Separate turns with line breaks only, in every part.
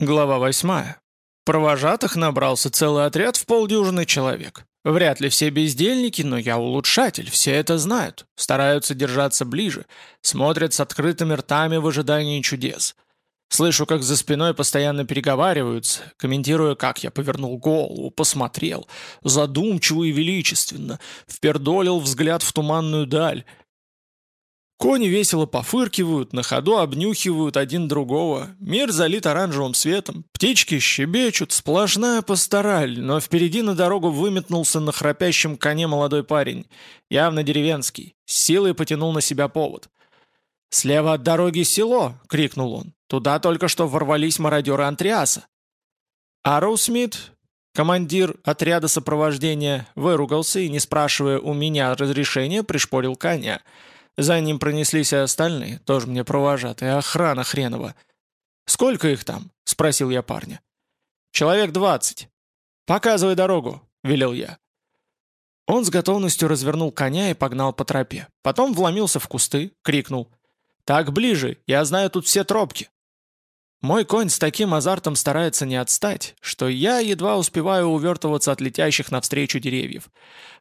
Глава восьмая. Провожатых набрался целый отряд в полдюжины человек. Вряд ли все бездельники, но я улучшатель, все это знают. Стараются держаться ближе, смотрят с открытыми ртами в ожидании чудес. Слышу, как за спиной постоянно переговариваются, комментируя, как я повернул голову, посмотрел, задумчиво и величественно, впердолил взгляд в туманную даль, Кони весело пофыркивают, на ходу обнюхивают один другого. Мир залит оранжевым светом, птички щебечут, сплошная пастораль, но впереди на дорогу выметнулся на храпящем коне молодой парень, явно деревенский, с силой потянул на себя повод. «Слева от дороги село!» — крикнул он. «Туда только что ворвались мародеры Антриаса». Арроу Смит, командир отряда сопровождения, выругался и, не спрашивая у меня разрешения, пришпорил коня — за ним пронеслись и остальные, тоже мне провожатые, охрана хренова. «Сколько их там?» — спросил я парня. «Человек двадцать». «Показывай дорогу», — велел я. Он с готовностью развернул коня и погнал по тропе. Потом вломился в кусты, крикнул. «Так ближе, я знаю тут все тропки». Мой конь с таким азартом старается не отстать, что я едва успеваю увертываться от летящих навстречу деревьев.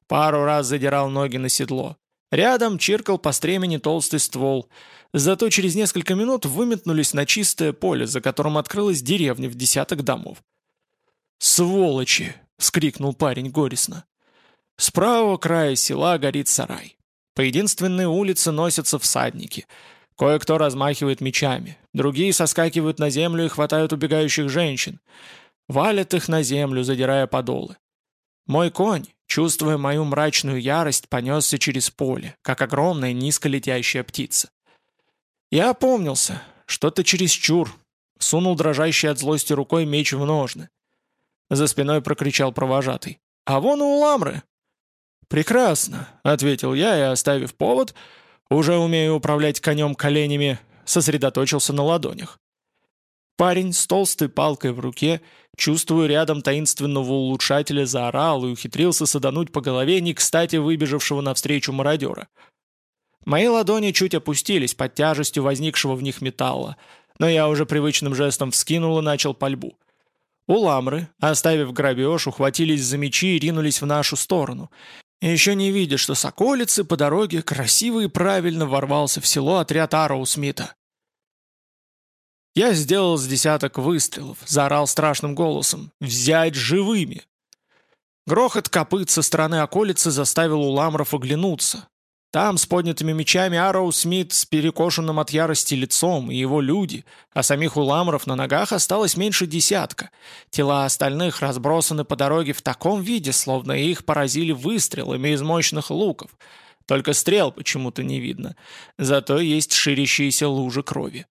Пару раз задирал ноги на седло. Рядом чиркал по стремени толстый ствол. Зато через несколько минут выметнулись на чистое поле, за которым открылась деревня в десяток домов. «Сволочи!» — вскрикнул парень горестно. С правого края села горит сарай. По единственной улице носятся всадники. Кое-кто размахивает мечами, другие соскакивают на землю и хватают убегающих женщин. Валят их на землю, задирая подолы. Мой конь, чувствуя мою мрачную ярость, понесся через поле, как огромная низколетящая птица. Я опомнился, что-то чересчур, сунул дрожащий от злости рукой меч в ножны. За спиной прокричал провожатый. «А вон у ламры!» «Прекрасно», — ответил я и, оставив повод, уже умею управлять конем коленями, сосредоточился на ладонях. Парень с толстой палкой в руке, чувствуя рядом таинственного улучшателя, заорал и ухитрился садануть по голове не кстати выбежавшего навстречу мародера. Мои ладони чуть опустились под тяжестью возникшего в них металла, но я уже привычным жестом вскинул и начал пальбу. Уламры, оставив грабеж, ухватились за мечи и ринулись в нашу сторону. Еще не видя, что с околицы по дороге красиво и правильно ворвался в село отряд Ароу Смита. Я сделал с десяток выстрелов, заорал страшным голосом «Взять живыми!». Грохот копыт со стороны околицы заставил уламров оглянуться. Там, с поднятыми мечами, Арроу Смит с перекошенным от ярости лицом и его люди, а самих уламров на ногах осталось меньше десятка. Тела остальных разбросаны по дороге в таком виде, словно их поразили выстрелами из мощных луков. Только стрел почему-то не видно. Зато есть ширящиеся лужи крови.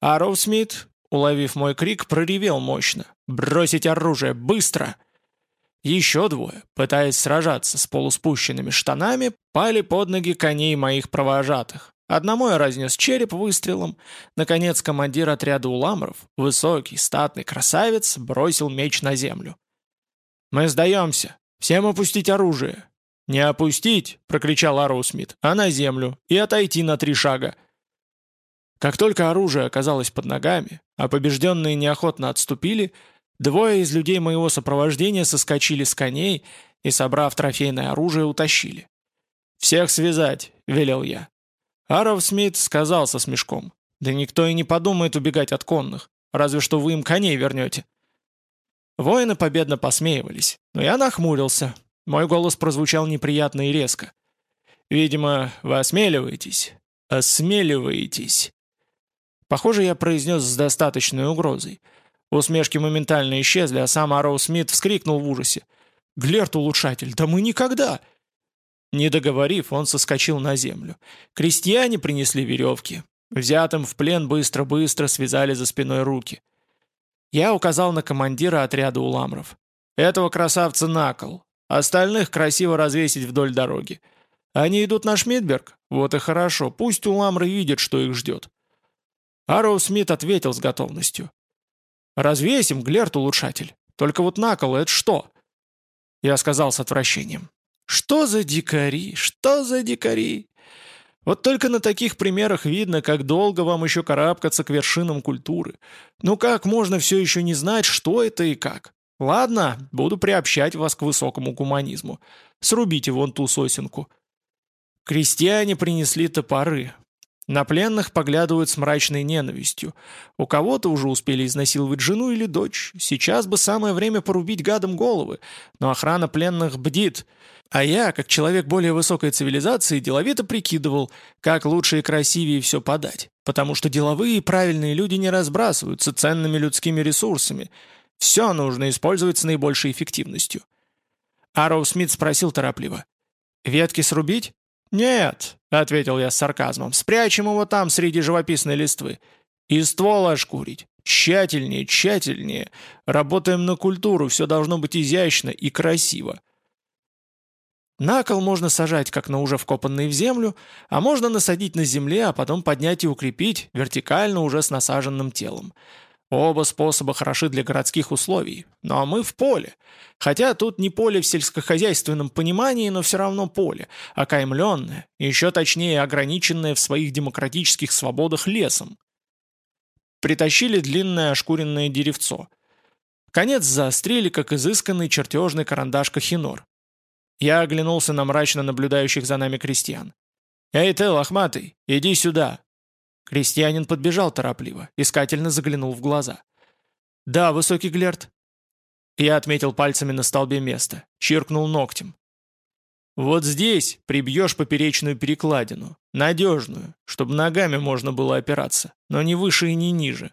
А Роусмит, уловив мой крик, проревел мощно. «Бросить оружие! Быстро!» Еще двое, пытаясь сражаться с полуспущенными штанами, пали под ноги коней моих провожатых. Одному я разнес череп выстрелом. Наконец командир отряда уламров, высокий, статный красавец, бросил меч на землю. «Мы сдаемся! Всем опустить оружие!» «Не опустить!» — прокричал Ароусмит, «а на землю и отойти на три шага!» Как только оружие оказалось под ногами, а побежденные неохотно отступили, двое из людей моего сопровождения соскочили с коней и, собрав трофейное оружие, утащили. «Всех связать», — велел я. Аров Смит сказал со смешком. «Да никто и не подумает убегать от конных, разве что вы им коней вернете». Воины победно посмеивались, но я нахмурился. Мой голос прозвучал неприятно и резко. «Видимо, вы осмеливаетесь. Осмеливаетесь. Похоже, я произнес с достаточной угрозой. Усмешки моментально исчезли, а сам Ароу Смит вскрикнул в ужасе. «Глерт-улучшатель, да мы никогда!» Не договорив, он соскочил на землю. Крестьяне принесли веревки. Взятым в плен быстро-быстро связали за спиной руки. Я указал на командира отряда уламров. Этого красавца на кол. Остальных красиво развесить вдоль дороги. Они идут на Шмидберг? Вот и хорошо, пусть уламры видят, что их ждет. Арроу Смит ответил с готовностью. «Развесим, Глерт-улучшатель. Только вот накол это что?» Я сказал с отвращением. «Что за дикари? Что за дикари?» Вот только на таких примерах видно, как долго вам еще карабкаться к вершинам культуры. Ну как можно все еще не знать, что это и как? Ладно, буду приобщать вас к высокому гуманизму. Срубите вон ту сосенку. Крестьяне принесли топоры. На пленных поглядывают с мрачной ненавистью. У кого-то уже успели изнасиловать жену или дочь. Сейчас бы самое время порубить гадом головы. Но охрана пленных бдит. А я, как человек более высокой цивилизации, деловито прикидывал, как лучше и красивее все подать. Потому что деловые и правильные люди не разбрасываются ценными людскими ресурсами. Все нужно использовать с наибольшей эффективностью. Арроу Смит спросил торопливо. «Ветки срубить?» «Нет», — ответил я с сарказмом, — «спрячем его там среди живописной листвы. И ствол ошкурить. Тщательнее, тщательнее. Работаем на культуру, все должно быть изящно и красиво». На кол можно сажать, как на уже вкопанный в землю, а можно насадить на земле, а потом поднять и укрепить вертикально уже с насаженным телом. Оба способа хороши для городских условий, а мы в поле. Хотя тут не поле в сельскохозяйственном понимании, но все равно поле, окаймленное, еще точнее ограниченное в своих демократических свободах лесом. Притащили длинное ошкуренное деревцо. Конец заострили, как изысканный чертежный карандаш Кахинор. Я оглянулся на мрачно наблюдающих за нами крестьян. «Эй ты, лохматый, иди сюда!» Крестьянин подбежал торопливо, искательно заглянул в глаза. «Да, высокий Глерт». Я отметил пальцами на столбе место, чиркнул ногтем. «Вот здесь прибьешь поперечную перекладину, надежную, чтобы ногами можно было опираться, но не выше и не ниже.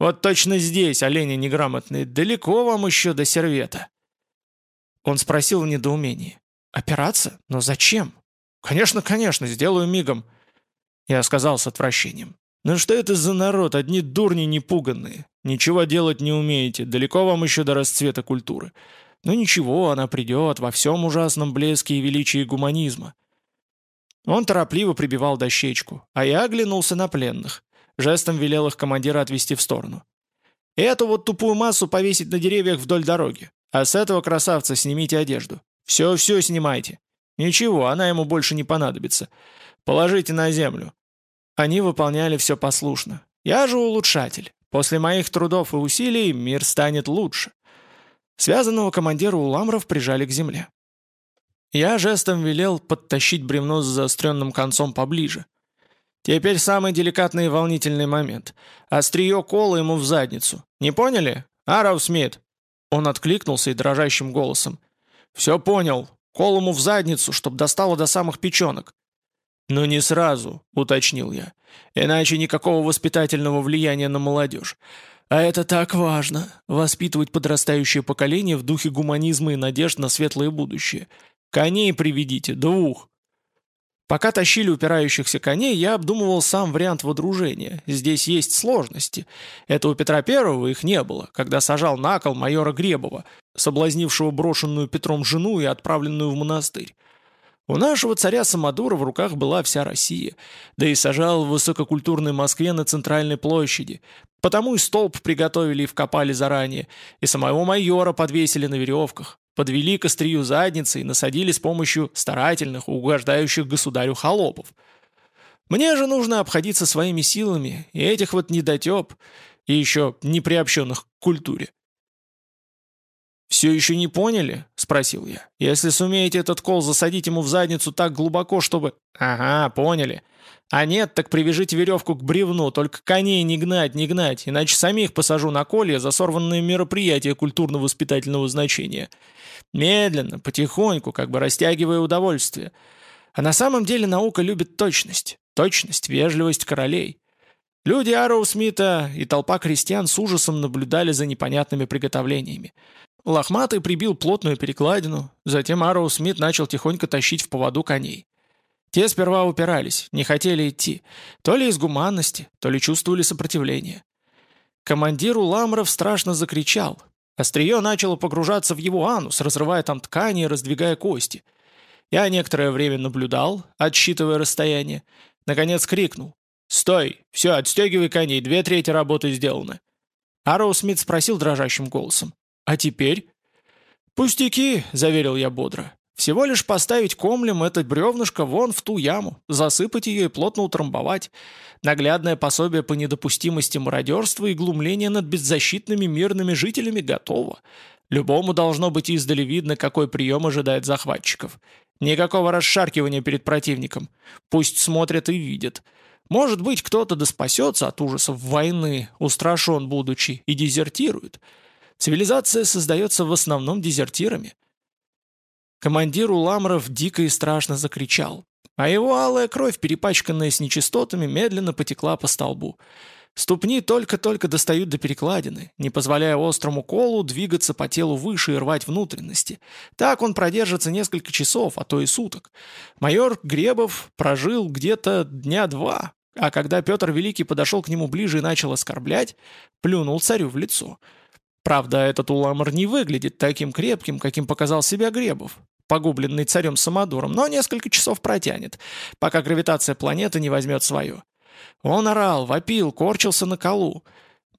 Вот точно здесь, олени неграмотные, далеко вам еще до сервета». Он спросил в недоумении. «Опираться? Но зачем?» «Конечно, конечно, сделаю мигом. Я сказал с отвращением. «Ну что это за народ, одни дурни непуганные. Ничего делать не умеете, далеко вам еще до расцвета культуры. Но ничего, она придет во всем ужасном блеске и величии гуманизма». Он торопливо прибивал дощечку, а я оглянулся на пленных. Жестом велел их командира отвести в сторону. «Эту вот тупую массу повесить на деревьях вдоль дороги, а с этого красавца снимите одежду. Все-все снимайте. Ничего, она ему больше не понадобится. Положите на землю». Они выполняли все послушно. Я же улучшатель. После моих трудов и усилий мир станет лучше. Связанного командира Уламров прижали к земле. Я жестом велел подтащить бревно с заостренным концом поближе. Теперь самый деликатный и волнительный момент. Острие кола ему в задницу. Не поняли? Арау Смит. Он откликнулся и дрожащим голосом. «Все понял. Кол ему в задницу, чтоб достало до самых печенок. «Но не сразу», — уточнил я. «Иначе никакого воспитательного влияния на молодежь. А это так важно — воспитывать подрастающее поколение в духе гуманизма и надежд на светлое будущее. Коней приведите, двух». Пока тащили упирающихся коней, я обдумывал сам вариант водружения. Здесь есть сложности. Это у Петра Первого их не было, когда сажал на кол майора Гребова, соблазнившего брошенную Петром жену и отправленную в монастырь. У нашего царя Самодура в руках была вся Россия, да и сажал в высококультурной Москве на центральной площади. Потому и столб приготовили и вкопали заранее, и самого майора подвесили на веревках, подвели к острию задницы и насадили с помощью старательных, угождающих государю холопов. Мне же нужно обходиться своими силами, и этих вот недотеп, и еще неприобщенных к культуре. «Все еще не поняли?» — спросил я. «Если сумеете этот кол засадить ему в задницу так глубоко, чтобы...» «Ага, поняли. А нет, так привяжите веревку к бревну, только коней не гнать, не гнать, иначе самих посажу на колье за сорванные мероприятия культурно-воспитательного значения. Медленно, потихоньку, как бы растягивая удовольствие. А на самом деле наука любит точность. Точность, вежливость королей». Люди Арроу Смита и толпа крестьян с ужасом наблюдали за непонятными приготовлениями. Лохматый прибил плотную перекладину, затем Арроу Смит начал тихонько тащить в поводу коней. Те сперва упирались, не хотели идти, то ли из гуманности, то ли чувствовали сопротивление. Командиру Ламров страшно закричал. Острие начало погружаться в его анус, разрывая там ткани и раздвигая кости. Я некоторое время наблюдал, отсчитывая расстояние. Наконец крикнул. «Стой! Все, отстегивай коней, две трети работы сделаны!» Арроу Смит спросил дрожащим голосом. «А теперь?» «Пустяки», — заверил я бодро. Всего лишь поставить комлем это бревнышко вон в ту яму, засыпать ее и плотно утрамбовать. Наглядное пособие по недопустимости мародерства и глумления над беззащитными мирными жителями готово. Любому должно быть издали видно, какой прием ожидает захватчиков. Никакого расшаркивания перед противником. Пусть смотрят и видят. Может быть, кто-то да спасется от ужасов войны, устрашен будучи, и дезертирует. Цивилизация создается в основном дезертирами. Командир Уламров дико и страшно закричал, а его алая кровь, перепачканная с нечистотами, медленно потекла по столбу. Ступни только-только достают до перекладины, не позволяя острому колу двигаться по телу выше и рвать внутренности. Так он продержится несколько часов, а то и суток. Майор Гребов прожил где-то дня два, а когда Петр Великий подошел к нему ближе и начал оскорблять, плюнул царю в лицо. Правда, этот уламар не выглядит таким крепким, каким показал себя Гребов, погубленный царем Самодуром, но несколько часов протянет, пока гравитация планеты не возьмет свое. Он орал, вопил, корчился на колу.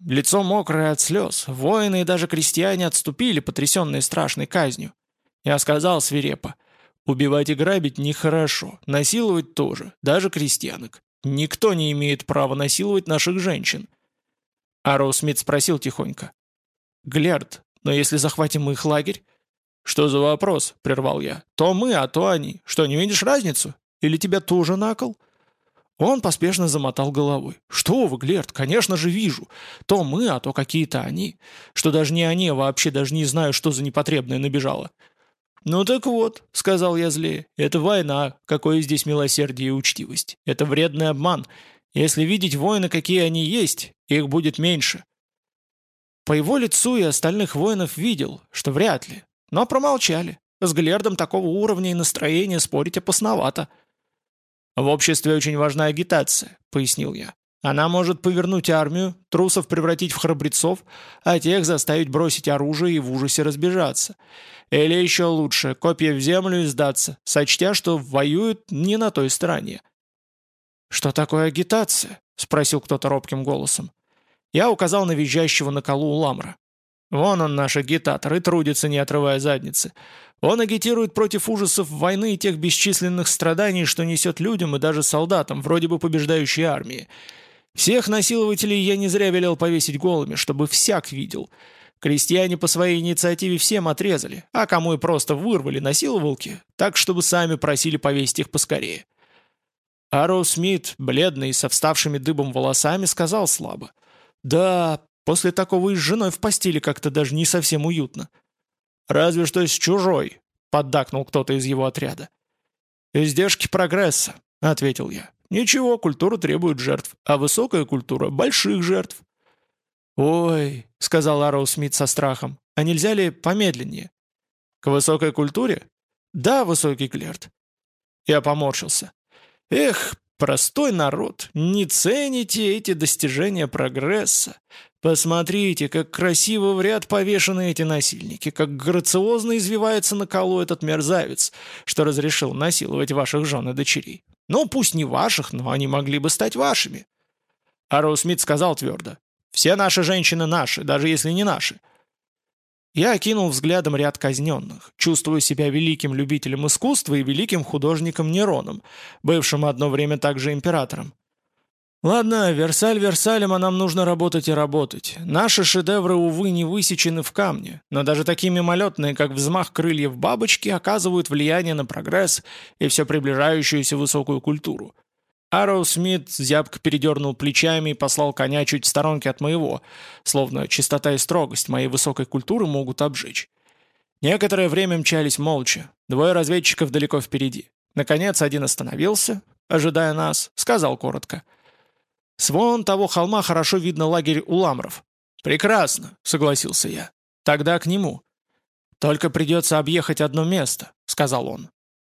Лицо мокрое от слез. Воины и даже крестьяне отступили, потрясенные страшной казнью. Я сказал свирепо. Убивать и грабить нехорошо, насиловать тоже, даже крестьянок. Никто не имеет права насиловать наших женщин. Арроу Смит спросил тихонько. «Глярд, но если захватим их лагерь?» «Что за вопрос?» — прервал я. «То мы, а то они. Что, не видишь разницу? Или тебя тоже накол?» Он поспешно замотал головой. «Что вы, Глерт, конечно же вижу. То мы, а то какие-то они. Что даже не они, а вообще даже не знаю, что за непотребное набежало». «Ну так вот», — сказал я злее, — «это война. Какое здесь милосердие и учтивость? Это вредный обман. Если видеть воины, какие они есть, их будет меньше». По его лицу и остальных воинов видел, что вряд ли. Но промолчали. С Глердом такого уровня и настроения спорить опасновато. «В обществе очень важна агитация», — пояснил я. «Она может повернуть армию, трусов превратить в храбрецов, а тех заставить бросить оружие и в ужасе разбежаться. Или еще лучше, копья в землю и сдаться, сочтя, что воюют не на той стороне». «Что такое агитация?» — спросил кто-то робким голосом. Я указал на визжащего на колу Ламра. «Вон он, наш агитатор, и трудится, не отрывая задницы. Он агитирует против ужасов войны и тех бесчисленных страданий, что несет людям и даже солдатам, вроде бы побеждающей армии. Всех насилователей я не зря велел повесить голыми, чтобы всяк видел. Крестьяне по своей инициативе всем отрезали, а кому и просто вырвали насиловалки, так чтобы сами просили повесить их поскорее. Арроу Смит, бледный, со вставшими дыбом волосами, сказал слабо. «Да, после такого и с женой в постели как-то даже не совсем уютно. «Разве что с чужой», — поддакнул кто-то из его отряда. «Издержки прогресса», — ответил я. «Ничего, культура требует жертв, а высокая культура — больших жертв». «Ой», — сказал Арроу Смит со страхом, — «а нельзя ли помедленнее?» «К высокой культуре?» «Да, высокий Клерт». Я поморщился. «Эх, простой народ, не цените эти достижения прогресса. Посмотрите, как красиво в ряд повешены эти насильники, как грациозно извивается на колу этот мерзавец, что разрешил насиловать ваших жен и дочерей. Ну, пусть не ваших, но они могли бы стать вашими. Арроу Смит сказал твердо, «Все наши женщины наши, даже если не наши». Я окинул взглядом ряд казненных, чувствуя себя великим любителем искусства и великим художником Нероном, бывшим одно время также императором. Ладно, Версаль Версалем, а нам нужно работать и работать. Наши шедевры, увы, не высечены в камне, но даже такие мимолетные, как взмах крыльев бабочки, оказывают влияние на прогресс и все приближающуюся высокую культуру. Арроу Смит зябко передернул плечами и послал коня чуть в сторонке от моего, словно чистота и строгость моей высокой культуры могут обжечь. Некоторое время мчались молча, двое разведчиков далеко впереди. Наконец один остановился, ожидая нас, сказал коротко — с вон того холма хорошо видно лагерь уламров. «Прекрасно», — согласился я. «Тогда к нему». «Только придется объехать одно место», — сказал он.